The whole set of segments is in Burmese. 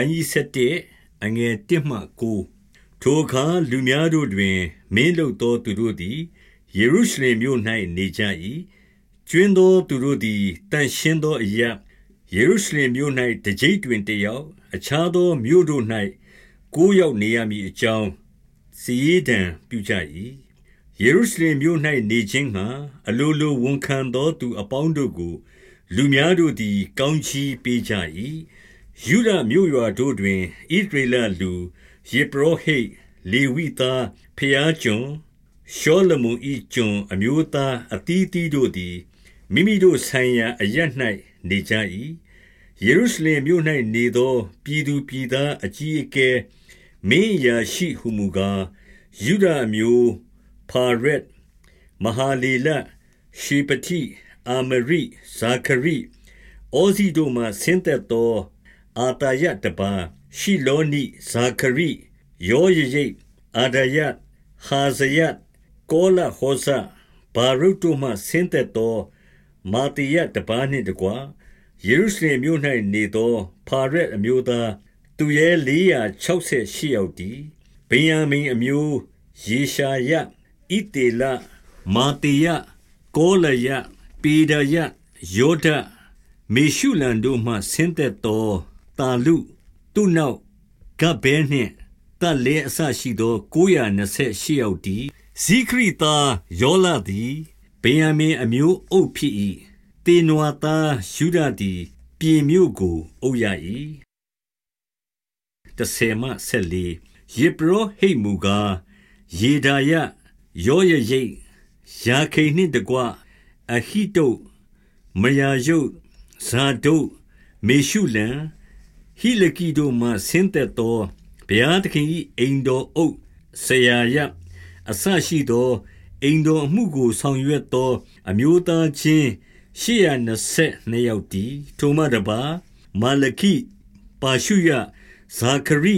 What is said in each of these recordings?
ခန်းကြီး7အငယ်1မှ9ထိုအခါလူများတို့တွင် မင်းလုပ်သောသူတို့သည်ယေရုရှလင်မြို့၌နေကြ၏ကျွင်းသောသူတို့သည်တန်ရှင်းသောအရာယေရုရှလင်မြို့၌တကြိတ်တွင်တယောက်အခြားသောမြို့တို့၌ကိုးယောက်နေရမည်အကြောင်းစီရင်တံပြုကြ၏ယေရုရှလင်မြို့၌နေခြင်းငှာအလိုလိုဝန်ခံသောသူအပေါင်းတို့ကို လူများတို့သည် ကောင်းချီးပေးကြ၏ ယုဒမြို့ရွာတို့တွင်ဣသရေလလူယေဘရဟိတ် လေဝိသားဖျားကျွန် ရှောလမုန်ဤကျွန်အမျိုးသားအသီးသီးတို့သည် မိမိတို့ဆိုင်ရာအရ၌နေကြ၏ယေရုရှလင်မြို့၌နေသော ပြည်သူပြည်သား အကြီးအကဲ မင်းရာရှိဟုမူကား ယုဒမျိုး ဖာရက် မဟာလေလ ရှေပတိ အာမရိ ဇာခရိ ဩဇီတို့မှ ဆင်းသက်သော အာတာယတပါရှိလောနိဇာခရိယောယရိတ်အာဒယဟာဇယကောလဟောဇဘာရုတ်တို့မှဆင်းသက်သော မာတိယတပါနှင့်တကွယေရုရှလင်မြို့၌နေသောဖာရက်အမျိုးသားသူရဲ468ယောက်တည်ဗိယံမိန်အမျိုးယေရှာယဣတေလမာတေယကောလယပေဒယယောဒမေရှုလန်တို့မှဆင်းသက်သော တာလုသူနောက်ဂဗဲနှင့်တပ်လဲအဆရှိသော928ယောက်တည်ဇိခရိသားယောလသည်ဗေယံမင်အမျိုးအုပ်ဖြစ်၏တေနွာသားယူဒသည်ပြည်မြို့ကိုအုပ်ရ၏တဆေမဆက်လီယေဘရဟိမူကားယေဒါယယောယရိတ်ယာခိန်နှင့်တကွအဟိတုမယာယုတ်ဇာဒုတ်မေရှုလံ ဟိလကိတို့မှဆင်းသက်သောဘုရားသခင်၏အိမ်တော်အုပ်ဆရာယအဆရှိသောအိမ်တော်အမှုကိုဆောင်ရွက်သော အမျိုးသားချင်း822ယောက်တည်ထိုမှတပါမာလခိပါရှုယဇာခရိ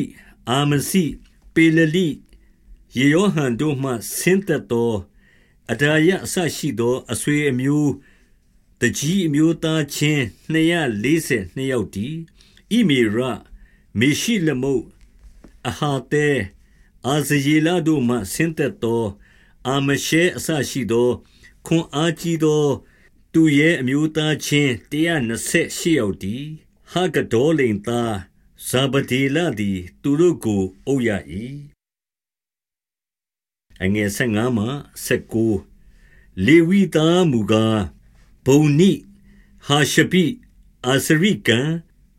အာမစီပေလလိယေယောဟန်တို့မှဆင်းသက်သောအဒါယအဆရှိသောအဆွေအမျိုးတကြီးအမျိုးသားချင်း242ယောက်တည် ဣမေရမေရှိလမုတ်အဟာတဲအာဇယေလတို့မှဆင်းသက်သော အာမရှဲအဆရှိသော ခွန်အားကြီးသော သူရဲ့အမျိုးသားချင်း128ယောက်တည်ဟာကဒေါလိန်သားဇာဗဒေလသည် သူတို့ကိုအုပ်ရ၏အငယ်15မှ19လေဝိသားမူကားဘုံနိဟာရှပိအာစရိကံ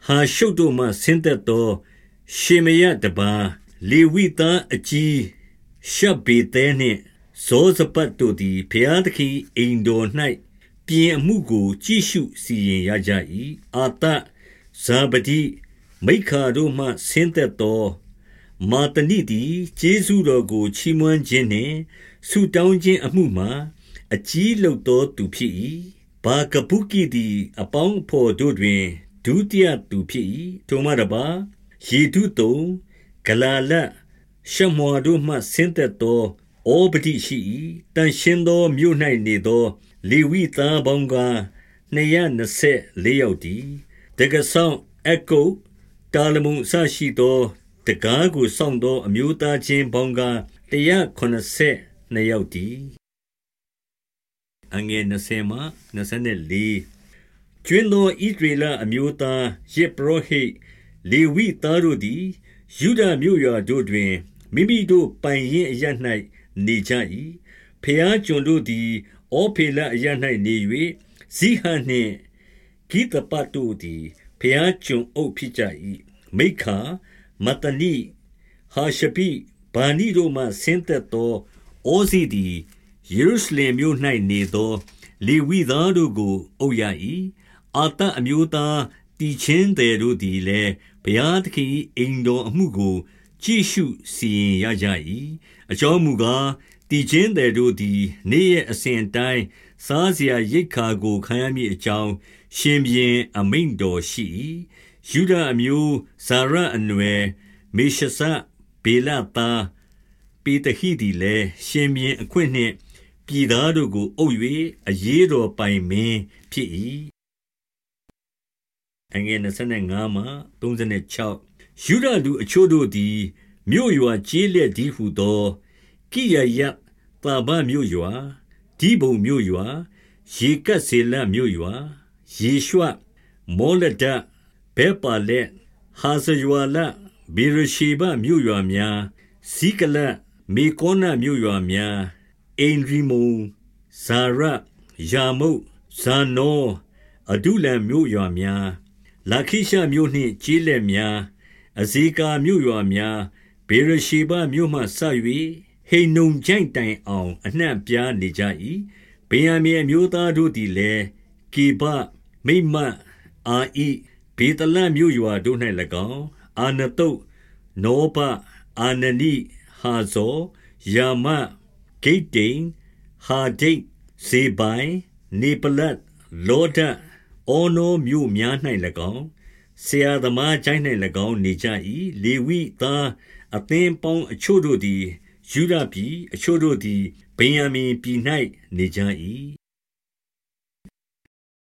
ဟာရှုတ်တို့မှဆင်းသက်သော ရှေမယတပါလေဝိသားအကြီးရှပ်ဘေသဲနှင့်ဇောဇပတ်တို့သည်ဘုရားသခင်အိမ်တော်၌ပြင်အမှုကို ကြည့်ရှုစီရင်ရကြ၏အာတဇာပတိမိခါတို့မှဆင်းသက်သောမာတနိသည်ကျေးဇူးတော်ကိုချီးမွမ်းခြင်းနှင့်ဆုတောင်းခြင်းအမှုမှာအကြီးလုပ်သောသူဖြစ်၏ဘာကပုကိသည် အပေါင်းဖော်တို့တွင် ဒုတိယသူဖြစ်၏ထိုမှတပါယေဒုတုံဂလာလရှမွာတို့မှဆင်းသက်သောဩပတိရှိ၏တန်ရှင်းသောမြို့၌နေသော လေဝိသားပေါင်းက224ယောက်တည်တကဆောင်အကုတ်တာလမုန်ဆရှိသောတကားကိုစောင့်သောအမျိုးသားချင်းပေါင်းက182ယောက်တည်အငယ်20မှ24 ကျွင်းသောဣဒရေလအမျိုးသားယေဘရဟိလေဝိသားတို့သည်ယုဒမြို့ရွာတို့တွင်မိမိတို့ပိုင်ရင်အရ၌နေကြ၏ဖျားကျွန်တို့သည်ဩဖေလအရ၌နေ၍ဇိဟနှင့်ဂိတပတ်တို့သည်ဖျားကျွန်အုပ်ဖြစ်ကြ၏မိခာမတနိဟာရှပိဘာနီတို့မှဆင်းသက်သောဩဇီသည်ယေရုရှလင်မြို့၌နေသော လေဝိသားတို့ကိုအုပ်ရ၏ အာတအမျိုးသားတီချင်းတယ်တို့သည်လည်းဘုရားသခင်၏အိမ်တော်အမှုကိုကြည့်ရှုစီရင်ရကြ၏အကြောင်းမူကားတီချင်းတယ်တို့သည် နေ့ရက်အစဉ်တိုင်းစားစရာရိတ်ခါကိုခံရမည်အကြောင်းရှင်ဘရင်အမိန့်တော်ရှိ၏ယူဒအမျိုးဇာရအနွယ်မေရှစဘေလတာပေတဟိဒီလည်းရှင်ဘရင်အခွင့်နှင့်ပြည်သားတို့ကိုအုပ်၍အရေးတော်ပိုင်မင်းဖြစ်၏ အငယ်25မှ36ယုဒလူအချို့တို့သည်မြို့ရွာကျေးလက်ဒီဟုသောကိရယတာဘမြို့ရွာဒီဘုံမြို့ရွာရေကတ်စေလမြို့ရွာယေရှုမောလဒဘေပါလက်ဟာဇယွာလဘေရရှိဘမြို့ရွာများဇီကလမေကောနမြို့ရွာများအင်ရီမုန်ဇာရယာမုတ်ဇာနောအဒုလံမြို့ရွာများ လာခိရှမြို့နှင့်ကျေးလက်များအဇေကာမြို့ရွာများဘေရရှိဘမြို့မှဆ၍ဟိန်နုံကြိုင်တိုင်အောင်အနှံ့ပြားနေကြ၏ဗေယံမြေမျိုးသားတို့သည်လည်းကေဘမိမတ်အာဣဘေတလမြို့ရွာတို့၌၎င်းအာနတုတ်နောဘအာနနိဟာဇောယာမဂိတ်တိန်ဟာဒိတ်ဇေဘိုင်နေပလတ်လောဒ အောနောမြို့များ၌၎င်း ဆရာသမားချိုင်း၌၎င်း နေကြ၏လေဝိသားအသင်းပေါင်းအချို့တို့သည်ယူဒပြည် အချို့တို့သည် ဗင်ယမင်ပြည်၌နေကြ၏